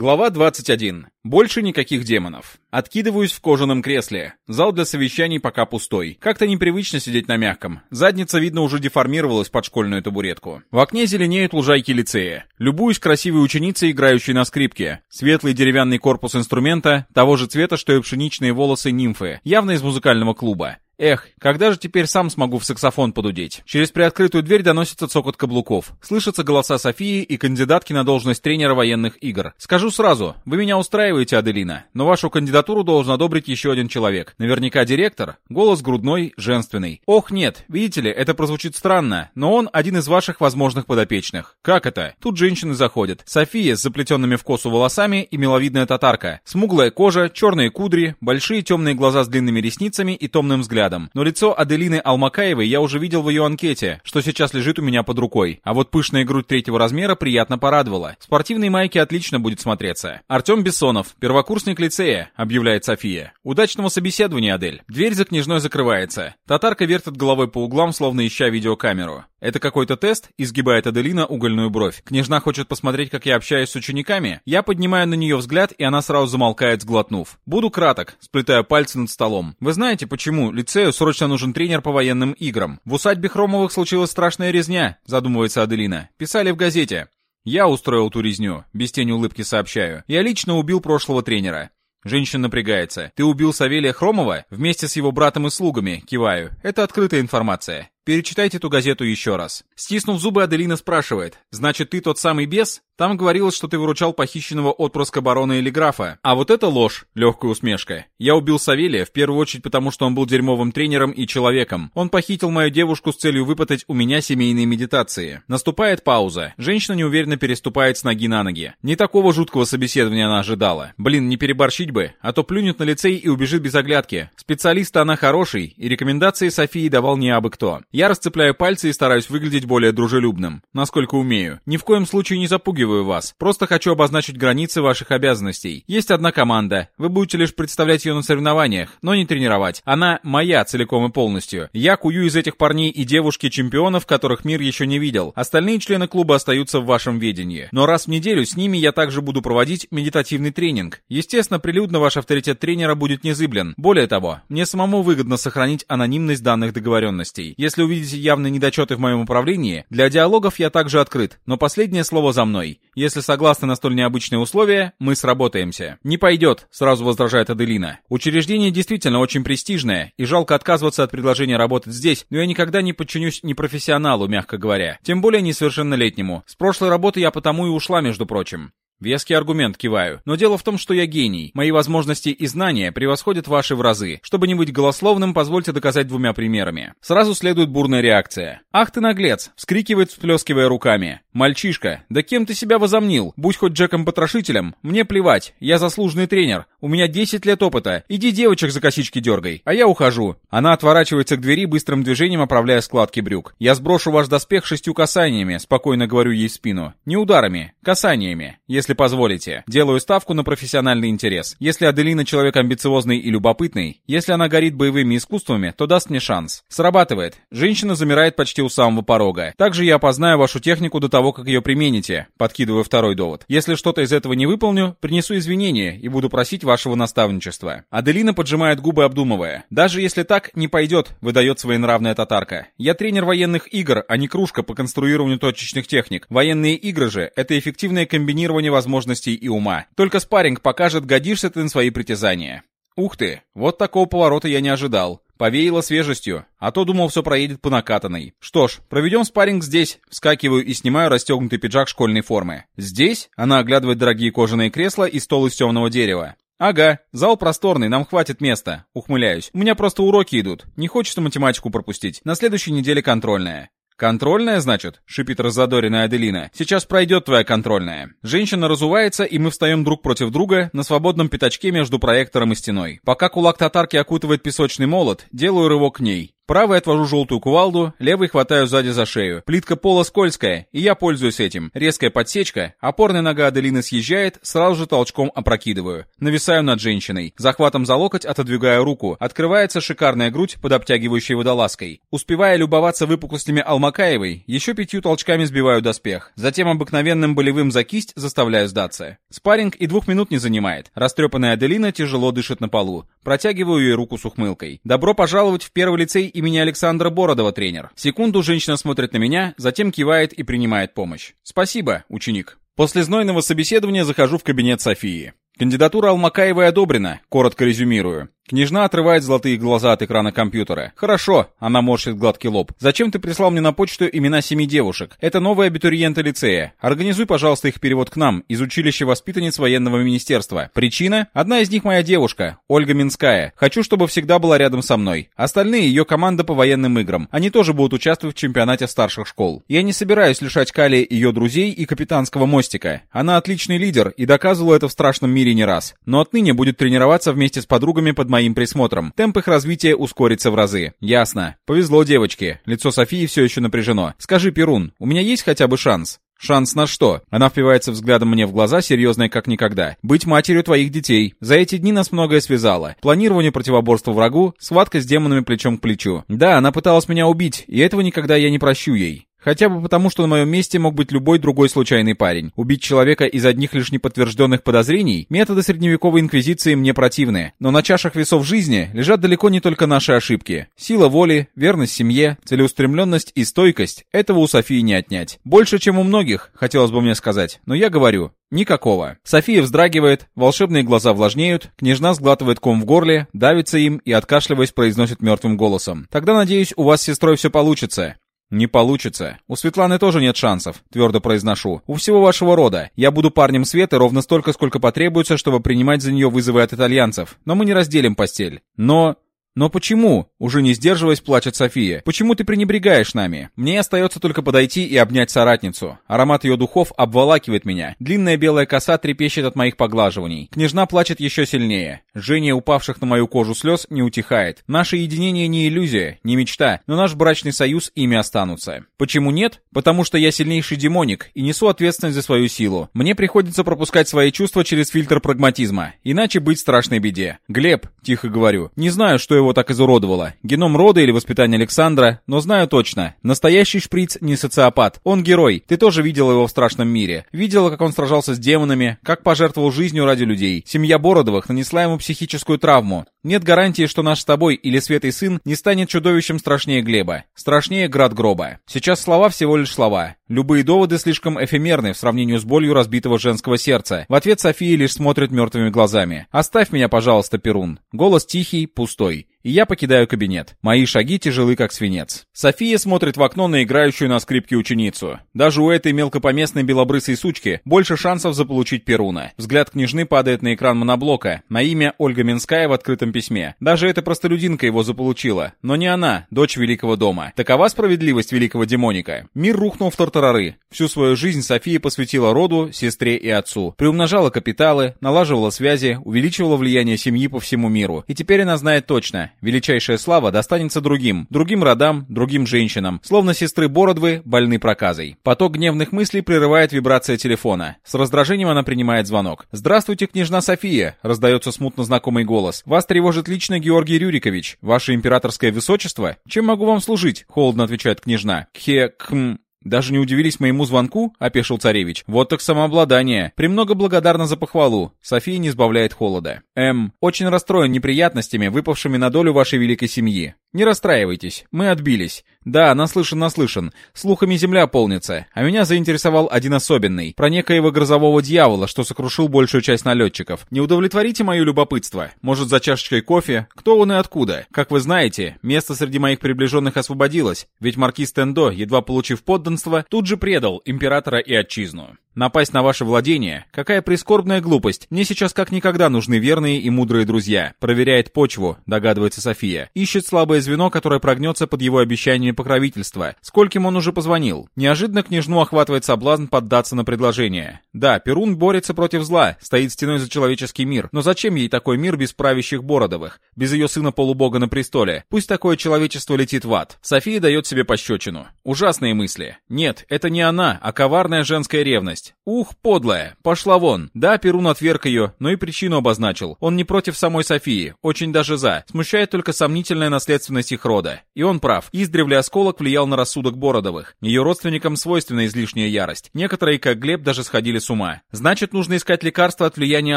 Глава 21. Больше никаких демонов. Откидываюсь в кожаном кресле. Зал для совещаний пока пустой. Как-то непривычно сидеть на мягком. Задница, видно, уже деформировалась под школьную табуретку. В окне зеленеют лужайки лицея. Любуюсь красивой ученицей, играющей на скрипке. Светлый деревянный корпус инструмента, того же цвета, что и пшеничные волосы нимфы, явно из музыкального клуба. Эх, когда же теперь сам смогу в саксофон подудеть? Через приоткрытую дверь доносится цокот каблуков. Слышатся голоса Софии и кандидатки на должность тренера военных игр. Скажу сразу, вы меня устраиваете, Аделина, но вашу кандидатуру должен одобрить еще один человек. Наверняка директор. Голос грудной, женственный. Ох, нет, видите ли, это прозвучит странно, но он один из ваших возможных подопечных. Как это? Тут женщины заходят. София с заплетенными в косу волосами и миловидная татарка. Смуглая кожа, черные кудри, большие темные глаза с длинными ресницами и томным взглядом рядом. Но лицо Аделины Алмакаевой я уже видел в ее анкете, что сейчас лежит у меня под рукой. А вот пышная грудь третьего размера приятно порадовала. В спортивной майке отлично будет смотреться. Артем Бессонов, первокурсник лицея, объявляет София. Удачного собеседования, Адель. Дверь за княжной закрывается. Татарка вертит головой по углам, словно ища видеокамеру. Это какой-то тест? Изгибает Аделина угольную бровь. Княжна хочет посмотреть, как я общаюсь с учениками? Я поднимаю на нее взгляд, и она сразу замолкает, сглотнув. Буду краток, сплетая пальцы над столом. Вы знаете, почему лицею срочно нужен тренер по военным играм? В усадьбе Хромовых случилась страшная резня, задумывается Аделина. Писали в газете. Я устроил ту резню, без тени улыбки сообщаю. Я лично убил прошлого тренера. Женщина напрягается. Ты убил Савелия Хромова вместе с его братом и слугами? Киваю. Это открытая информация. Перечитайте эту газету еще раз. Стиснув зубы, Аделина спрашивает. Значит, ты тот самый бес? Там говорилось, что ты выручал похищенного отпрыска барона или графа. А вот это ложь, легкая усмешка. Я убил Савелия в первую очередь потому, что он был дерьмовым тренером и человеком. Он похитил мою девушку с целью выпытать у меня семейные медитации. Наступает пауза. Женщина неуверенно переступает с ноги на ноги. Не такого жуткого собеседования она ожидала. Блин, не переборщить бы, а то плюнет на лицей и убежит без оглядки. Специалиста она хороший, и рекомендации Софии давал не абы кто. Я расцепляю пальцы и стараюсь выглядеть более дружелюбным, насколько умею. Ни в коем случае не запугиваю вас, просто хочу обозначить границы ваших обязанностей. Есть одна команда, вы будете лишь представлять ее на соревнованиях, но не тренировать. Она моя целиком и полностью. Я кую из этих парней и девушки чемпионов, которых мир еще не видел. Остальные члены клуба остаются в вашем ведении. Но раз в неделю с ними я также буду проводить медитативный тренинг. Естественно, прилюдно ваш авторитет тренера будет незыблен. Более того, мне самому выгодно сохранить анонимность данных договоренностей. Если увидите явные недочеты в моем управлении, для диалогов я также открыт, но последнее слово за мной. Если согласны на столь необычные условия, мы сработаемся. Не пойдет, сразу возражает Аделина. Учреждение действительно очень престижное, и жалко отказываться от предложения работать здесь, но я никогда не подчинюсь непрофессионалу, мягко говоря. Тем более несовершеннолетнему. С прошлой работы я потому и ушла, между прочим. Веский аргумент киваю. Но дело в том, что я гений. Мои возможности и знания превосходят ваши в разы. Чтобы не быть голословным, позвольте доказать двумя примерами. Сразу следует бурная реакция. «Ах ты наглец!» — вскрикивает, всплескивая руками. «Мальчишка, да кем ты себя возомнил? Будь хоть Джеком-потрошителем. Мне плевать. Я заслуженный тренер. У меня 10 лет опыта. Иди девочек за косички дергай. А я ухожу». Она отворачивается к двери быстрым движением, оправляя складки брюк. «Я сброшу ваш доспех шестью касаниями», — спокойно говорю ей в спину. «Не ударами, касаниями. Если если позволите. Делаю ставку на профессиональный интерес. Если Аделина человек амбициозный и любопытный, если она горит боевыми искусствами, то даст мне шанс. Срабатывает. Женщина замирает почти у самого порога. Также я опознаю вашу технику до того, как ее примените. Подкидываю второй довод. Если что-то из этого не выполню, принесу извинения и буду просить вашего наставничества. Аделина поджимает губы, обдумывая. Даже если так, не пойдет, выдает своенравная татарка. Я тренер военных игр, а не кружка по конструированию точечных техник. Военные игры же — это эффективное комбинирование возможностей и ума. Только спарринг покажет, годишься ты на свои притязания. Ух ты, вот такого поворота я не ожидал. Повеяло свежестью, а то думал, все проедет по накатанной. Что ж, проведем спарринг здесь. Вскакиваю и снимаю расстегнутый пиджак школьной формы. Здесь? Она оглядывает дорогие кожаные кресла и стол из темного дерева. «Ага, зал просторный, нам хватит места», — ухмыляюсь. «У меня просто уроки идут. Не хочется математику пропустить. На следующей неделе контрольная». «Контрольная, значит?» — шипит разодоренная Аделина. «Сейчас пройдет твоя контрольная». Женщина разувается, и мы встаем друг против друга на свободном пятачке между проектором и стеной. Пока кулак татарки окутывает песочный молот, делаю рывок к ней. Правой отвожу желтую кувалду, левой хватаю сзади за шею. Плитка пола скользкая, и я пользуюсь этим. Резкая подсечка, опорная нога Аделины съезжает, сразу же толчком опрокидываю. Нависаю над женщиной. Захватом за локоть отодвигаю руку. Открывается шикарная грудь под обтягивающей водолазкой. Успевая любоваться выпуклостями Алмакаевой, еще пятью толчками сбиваю доспех. Затем обыкновенным болевым за кисть заставляю сдаться. Спарринг и двух минут не занимает. Растрепанная Аделина тяжело дышит на полу. Протягиваю ей руку с ухмылкой. Добро пожаловать в первый лицей имени Александра Бородова, тренер. Секунду женщина смотрит на меня, затем кивает и принимает помощь. Спасибо, ученик. После знойного собеседования захожу в кабинет Софии. Кандидатура Алмакаевой одобрена, коротко резюмирую. Княжна отрывает золотые глаза от экрана компьютера. «Хорошо», — она морщит гладкий лоб. «Зачем ты прислал мне на почту имена семи девушек? Это новые абитуриенты лицея. Организуй, пожалуйста, их перевод к нам, из училища воспитанниц военного министерства. Причина? Одна из них моя девушка, Ольга Минская. Хочу, чтобы всегда была рядом со мной. Остальные — ее команда по военным играм. Они тоже будут участвовать в чемпионате старших школ. Я не собираюсь лишать Кали ее друзей и капитанского мостика. Она отличный лидер и доказывала это в страшном мире не раз. Но отныне будет тренироваться вместе с подругами под моим моим присмотром. Темп их развития ускорится в разы. Ясно. Повезло девочке. Лицо Софии все еще напряжено. Скажи, Перун, у меня есть хотя бы шанс? «Шанс на что?» Она впивается взглядом мне в глаза, серьезная как никогда. «Быть матерью твоих детей. За эти дни нас многое связало. Планирование противоборства врагу, схватка с демонами плечом к плечу. Да, она пыталась меня убить, и этого никогда я не прощу ей. Хотя бы потому, что на моем месте мог быть любой другой случайный парень. Убить человека из одних лишь неподтвержденных подозрений – методы средневековой инквизиции мне противны. Но на чашах весов жизни лежат далеко не только наши ошибки. Сила воли, верность семье, целеустремленность и стойкость – этого у Софии не отнять. Больше, чем у многих, хотелось бы мне сказать, но я говорю, Никакого. София вздрагивает, волшебные глаза влажнеют, княжна сглатывает ком в горле, давится им и, откашливаясь, произносит мертвым голосом. «Тогда, надеюсь, у вас с сестрой все получится. «Не получится. У Светланы тоже нет шансов», — твердо произношу. «У всего вашего рода. Я буду парнем Светы ровно столько, сколько потребуется, чтобы принимать за нее вызовы от итальянцев. Но мы не разделим постель. Но...» «Но почему?» — уже не сдерживаясь, плачет София. «Почему ты пренебрегаешь нами? Мне остается только подойти и обнять соратницу. Аромат ее духов обволакивает меня. Длинная белая коса трепещет от моих поглаживаний. Княжна плачет еще сильнее. Жжение упавших на мою кожу слез не утихает. Наше единение не иллюзия, не мечта, но наш брачный союз ими останутся. Почему нет? Потому что я сильнейший демоник и несу ответственность за свою силу. Мне приходится пропускать свои чувства через фильтр прагматизма, иначе быть страшной беде. Глеб, тихо говорю, не знаю, что его его так изуродовало. Геном рода или воспитание Александра, но знаю точно. Настоящий шприц не социопат. Он герой. Ты тоже видела его в страшном мире. Видела, как он сражался с демонами, как пожертвовал жизнью ради людей. Семья Бородовых нанесла ему психическую травму. Нет гарантии, что наш с тобой или Светый сын не станет чудовищем страшнее Глеба. Страшнее град гроба. Сейчас слова всего лишь слова. Любые доводы слишком эфемерны в сравнении с болью разбитого женского сердца. В ответ София лишь смотрит мертвыми глазами. «Оставь меня, пожалуйста, Перун». Голос тихий, пустой и я покидаю кабинет. Мои шаги тяжелы, как свинец. София смотрит в окно на играющую на скрипке ученицу. Даже у этой мелкопоместной белобрысой сучки больше шансов заполучить Перуна. Взгляд княжны падает на экран моноблока, на имя Ольга Минская в открытом письме. Даже эта простолюдинка его заполучила. Но не она, дочь великого дома. Такова справедливость великого демоника. Мир рухнул в тартарары. Всю свою жизнь София посвятила роду, сестре и отцу. Приумножала капиталы, налаживала связи, увеличивала влияние семьи по всему миру. И теперь она знает точно, величайшая слава достанется другим, другим родам, другим женщинам, словно сестры Бородвы, больны проказой. Поток гневных мыслей прерывает вибрация телефона. С раздражением она принимает звонок. «Здравствуйте, княжна София!» — раздается смутно знакомый голос. «Вас тревожит лично Георгий Рюрикович. Ваше императорское высочество? Чем могу вам служить?» — холодно отвечает княжна. «Кхе... кхм...» «Даже не удивились моему звонку?» — опешил царевич. «Вот так самообладание. Премного благодарна за похвалу». София не сбавляет холода. «Эм, очень расстроен неприятностями, выпавшими на долю вашей великой семьи. Не расстраивайтесь, мы отбились. Да, наслышан, наслышан. Слухами земля полнится. А меня заинтересовал один особенный. Про некоего грозового дьявола, что сокрушил большую часть налетчиков. Не удовлетворите мое любопытство? Может, за чашечкой кофе? Кто он и откуда? Как вы знаете, место среди моих приближенных освободилось. Ведь маркиз Тендо, едва получив подданство, тут же предал императора и отчизну. Напасть на ваше владение? Какая прискорбная глупость. Мне сейчас как никогда нужны верные и мудрые друзья. Проверяет почву, догадывается София. Ищет слабое слабое звено, которое прогнется под его обещаниями покровительства. Скольким он уже позвонил? Неожиданно княжну охватывает соблазн поддаться на предложение. Да, Перун борется против зла, стоит стеной за человеческий мир. Но зачем ей такой мир без правящих Бородовых? Без ее сына полубога на престоле? Пусть такое человечество летит в ад. София дает себе пощечину. Ужасные мысли. Нет, это не она, а коварная женская ревность. Ух, подлая. Пошла вон. Да, Перун отверг ее, но и причину обозначил. Он не против самой Софии, очень даже за. Смущает только сомнительная наследственность их рода. И он прав. Издревле осколок влиял на рассудок Бородовых. Ее родственникам свойственна излишняя ярость. Некоторые, как Глеб, даже сходили с ума. Значит, нужно искать лекарства от влияния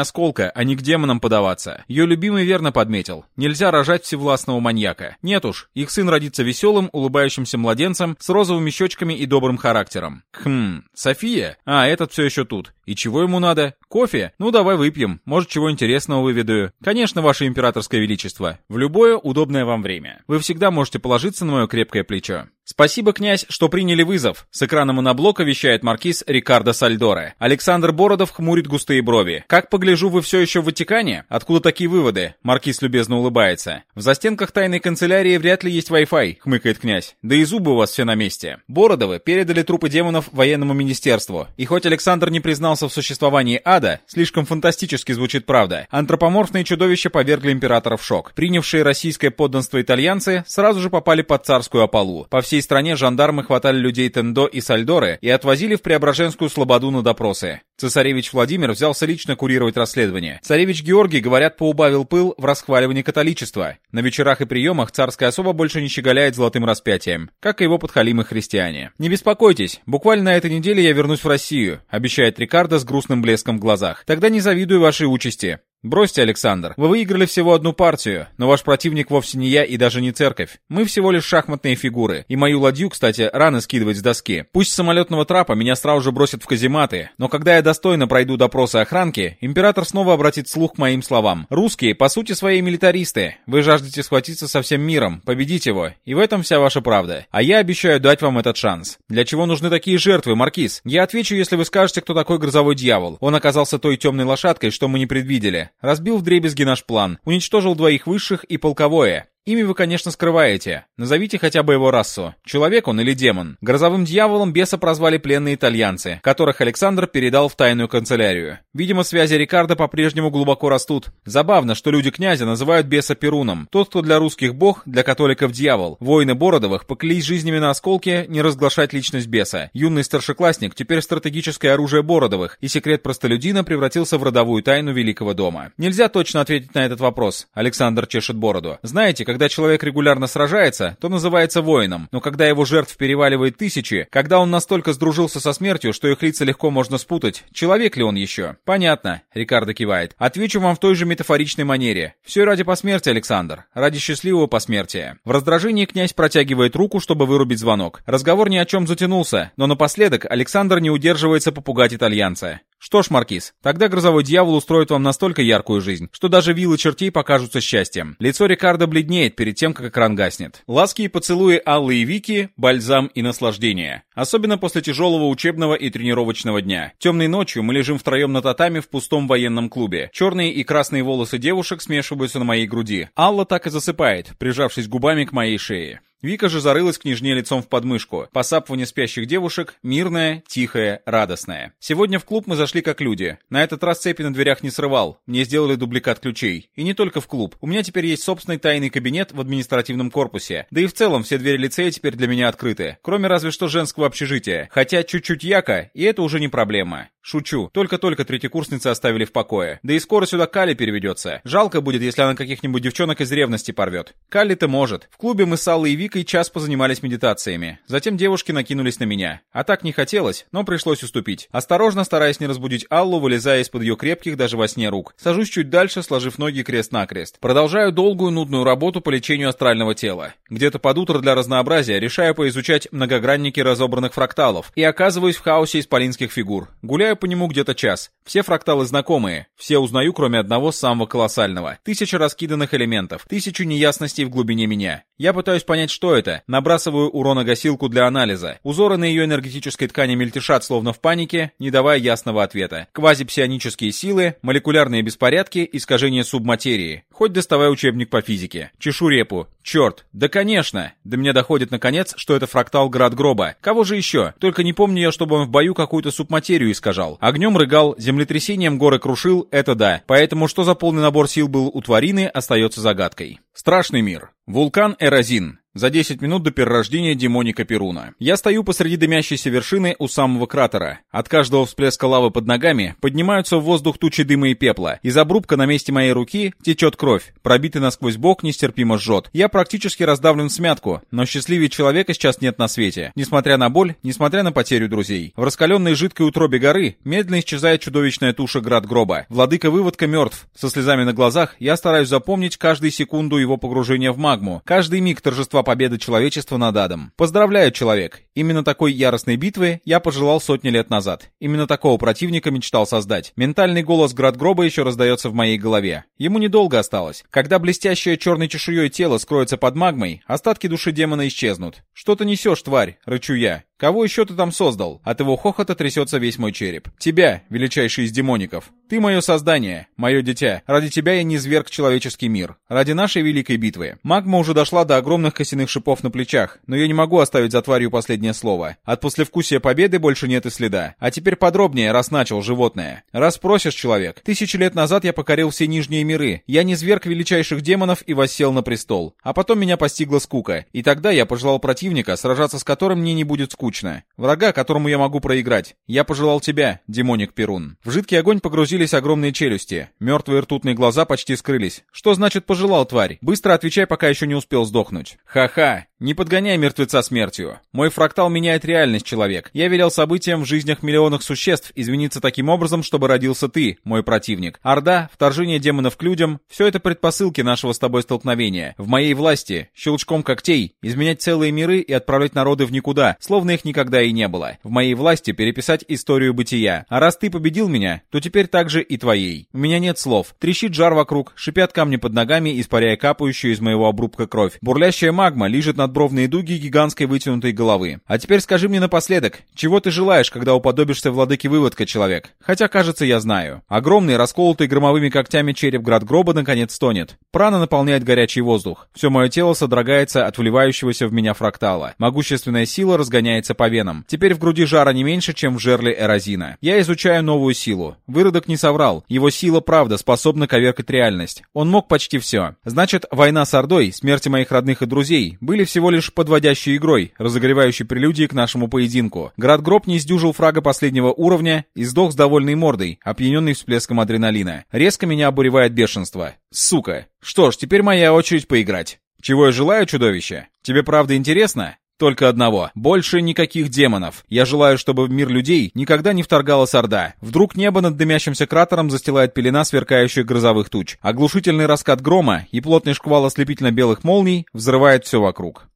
осколка, а не к демонам подаваться. Ее любимый верно подметил. Нельзя рожать всевластного маньяка. Нет уж, их сын родится веселым, улыбающимся младенцем, с розовыми щечками и добрым характером. Хм, София? А, этот все еще тут. И чего ему надо? Кофе? Ну давай выпьем. Может, чего интересного выведаю. Конечно, ваше императорское величество. В любое удобное вам время. Вы всегда можете положиться на мое крепкое плечо. «Спасибо, князь, что приняли вызов», — с экрана моноблока вещает маркиз Рикардо Сальдоре. Александр Бородов хмурит густые брови. «Как погляжу, вы все еще в Ватикане? Откуда такие выводы?» Маркиз любезно улыбается. «В застенках тайной канцелярии вряд ли есть Wi-Fi», — хмыкает князь. «Да и зубы у вас все на месте». Бородовы передали трупы демонов военному министерству. И хоть Александр не признался в существовании ада, слишком фантастически звучит правда, антропоморфные чудовища повергли императора в шок. Принявшие российское подданство итальянцы сразу же попали под царскую опалу. По всей стране жандармы хватали людей Тендо и Сальдоры и отвозили в Преображенскую Слободу на допросы. Цесаревич Владимир взялся лично курировать расследование. Царевич Георгий, говорят, поубавил пыл в расхваливании католичества. На вечерах и приемах царская особа больше не щеголяет золотым распятием, как и его подхалимы христиане. «Не беспокойтесь, буквально на этой неделе я вернусь в Россию», обещает Рикардо с грустным блеском в глазах. «Тогда не завидую вашей участи. Бросьте, Александр. Вы выиграли всего одну партию, но ваш противник вовсе не я и даже не церковь. Мы всего лишь шахматные фигуры. И мою ладью, кстати, рано скидывать с доски. Пусть с самолетного трапа меня сразу же бросят в казематы, но когда я достойно пройду допросы охранки, император снова обратит слух к моим словам. Русские, по сути, свои милитаристы. Вы жаждете схватиться со всем миром, победить его, и в этом вся ваша правда. А я обещаю дать вам этот шанс. Для чего нужны такие жертвы, Маркиз? Я отвечу, если вы скажете, кто такой грозовой дьявол. Он оказался той темной лошадкой, что мы не предвидели разбил вдребезги наш план, уничтожил двоих высших и полковое. Имя вы, конечно, скрываете. Назовите хотя бы его расу. Человек он или демон? Грозовым дьяволом беса прозвали пленные итальянцы, которых Александр передал в тайную канцелярию. Видимо, связи Рикардо по-прежнему глубоко растут. Забавно, что люди князя называют беса Перуном. Тот, кто для русских бог, для католиков дьявол. Воины Бородовых поклялись жизнями на осколке не разглашать личность беса. Юный старшеклассник теперь стратегическое оружие Бородовых, и секрет простолюдина превратился в родовую тайну Великого дома. Нельзя точно ответить на этот вопрос. Александр чешет бороду. Знаете, когда человек регулярно сражается, то называется воином, но когда его жертв переваливает тысячи, когда он настолько сдружился со смертью, что их лица легко можно спутать, человек ли он еще? Понятно, Рикардо кивает. Отвечу вам в той же метафоричной манере. Все ради посмертия, Александр. Ради счастливого посмертия. В раздражении князь протягивает руку, чтобы вырубить звонок. Разговор ни о чем затянулся, но напоследок Александр не удерживается попугать итальянца. Что ж, Маркиз, тогда грозовой дьявол устроит вам настолько яркую жизнь, что даже вилы чертей покажутся счастьем. Лицо Рикардо бледнеет перед тем, как экран гаснет. Ласки и поцелуи Аллы и Вики, бальзам и наслаждение. Особенно после тяжелого учебного и тренировочного дня. Темной ночью мы лежим втроем на татами в пустом военном клубе. Черные и красные волосы девушек смешиваются на моей груди. Алла так и засыпает, прижавшись губами к моей шее. Вика же зарылась княжне лицом в подмышку. Посапывание спящих девушек мирное, тихое, радостное. Сегодня в клуб мы зашли как люди. На этот раз цепи на дверях не срывал. Мне сделали дубликат ключей. И не только в клуб. У меня теперь есть собственный тайный кабинет в административном корпусе. Да и в целом все двери лицея теперь для меня открыты. Кроме разве что женского общежития. Хотя чуть-чуть яко, и это уже не проблема. Шучу. Только-только третьекурсницы оставили в покое. Да и скоро сюда Кали переведется. Жалко будет, если она каких-нибудь девчонок из ревности порвет. Кали-то может. В клубе мы с Аллой и Викой час позанимались медитациями. Затем девушки накинулись на меня. А так не хотелось, но пришлось уступить. Осторожно, стараясь не разбудить Аллу, вылезая из-под ее крепких даже во сне рук. Сажусь чуть дальше, сложив ноги крест-накрест. Продолжаю долгую нудную работу по лечению астрального тела. Где-то под утро для разнообразия решаю поизучать многогранники разобранных фракталов и оказываюсь в хаосе исполинских фигур. Гуляю по нему где-то час. Все фракталы знакомые. Все узнаю, кроме одного самого колоссального. Тысяча раскиданных элементов. Тысячу неясностей в глубине меня. Я пытаюсь понять, что это. Набрасываю уроногасилку для анализа. Узоры на ее энергетической ткани мельтешат, словно в панике, не давая ясного ответа. Квазипсионические силы, молекулярные беспорядки, искажение субматерии. Хоть доставай учебник по физике. Чешу репу. Черт, да конечно! До меня доходит наконец, что это фрактал Град Гроба. Кого же еще? Только не помню я, чтобы он в бою какую-то субматерию искажал. Огнем рыгал, землетрясением горы крушил, это да. Поэтому что за полный набор сил был у тварины, остается загадкой. Страшный мир. Вулкан Эразин. За 10 минут до перерождения демоника Перуна. Я стою посреди дымящейся вершины у самого кратера. От каждого всплеска лавы под ногами поднимаются в воздух тучи дыма и пепла. Из обрубка на месте моей руки течет кровь. Пробитый насквозь бок нестерпимо жжет. Я практически раздавлен в смятку, но счастливее человека сейчас нет на свете. Несмотря на боль, несмотря на потерю друзей. В раскаленной жидкой утробе горы медленно исчезает чудовищная туша град гроба. Владыка выводка мертв. Со слезами на глазах я стараюсь запомнить каждую секунду его погружения в магму. Каждый миг торжества победы человечества над адом. Поздравляю, человек! Именно такой яростной битвы я пожелал сотни лет назад. Именно такого противника мечтал создать. Ментальный голос Град Гроба еще раздается в моей голове. Ему недолго осталось. Когда блестящее черной чешуей тело скроется под магмой, остатки души демона исчезнут. «Что ты несешь, тварь?» — рычу я. Кого еще ты там создал? От его хохота трясется весь мой череп. Тебя, величайший из демоников. Ты мое создание, мое дитя. Ради тебя я не зверг человеческий мир. Ради нашей великой битвы. Магма уже дошла до огромных костяных шипов на плечах, но я не могу оставить за тварью последнее слово. От послевкусия победы больше нет и следа. А теперь подробнее, раз начал, животное. Раз просишь, человек. Тысячи лет назад я покорил все нижние миры. Я не зверг величайших демонов и воссел на престол. А потом меня постигла скука. И тогда я пожелал противника, сражаться с которым мне не будет скучно скучно. Врага, которому я могу проиграть. Я пожелал тебя, демоник Перун. В жидкий огонь погрузились огромные челюсти. Мертвые ртутные глаза почти скрылись. Что значит пожелал, тварь? Быстро отвечай, пока еще не успел сдохнуть. Ха-ха. Не подгоняй мертвеца смертью. Мой фрактал меняет реальность, человек. Я велел событиям в жизнях миллионов существ измениться таким образом, чтобы родился ты, мой противник. Орда, вторжение демонов к людям — все это предпосылки нашего с тобой столкновения. В моей власти, щелчком когтей, изменять целые миры и отправлять народы в никуда, словно их никогда и не было. В моей власти переписать историю бытия. А раз ты победил меня, то теперь также и твоей. У меня нет слов. Трещит жар вокруг, шипят камни под ногами, испаряя капающую из моего обрубка кровь. Бурлящая магма лижет над надбровные дуги гигантской вытянутой головы. А теперь скажи мне напоследок, чего ты желаешь, когда уподобишься владыке выводка, человек? Хотя, кажется, я знаю. Огромный, расколотый громовыми когтями череп град гроба наконец стонет. Прана наполняет горячий воздух. Все мое тело содрогается от вливающегося в меня фрактала. Могущественная сила разгоняется по венам. Теперь в груди жара не меньше, чем в жерле эрозина. Я изучаю новую силу. Выродок не соврал. Его сила, правда, способна коверкать реальность. Он мог почти все. Значит, война с Ордой, смерти моих родных и друзей, были всего всего лишь подводящей игрой, разогревающей прелюдии к нашему поединку. Град Гроб не сдюжил фрага последнего уровня и сдох с довольной мордой, опьяненный всплеском адреналина. Резко меня обуревает бешенство. Сука. Что ж, теперь моя очередь поиграть. Чего я желаю, чудовище? Тебе правда интересно? Только одного. Больше никаких демонов. Я желаю, чтобы в мир людей никогда не вторгалась Орда. Вдруг небо над дымящимся кратером застилает пелена сверкающих грозовых туч. Оглушительный раскат грома и плотный шквал ослепительно-белых молний взрывает все вокруг.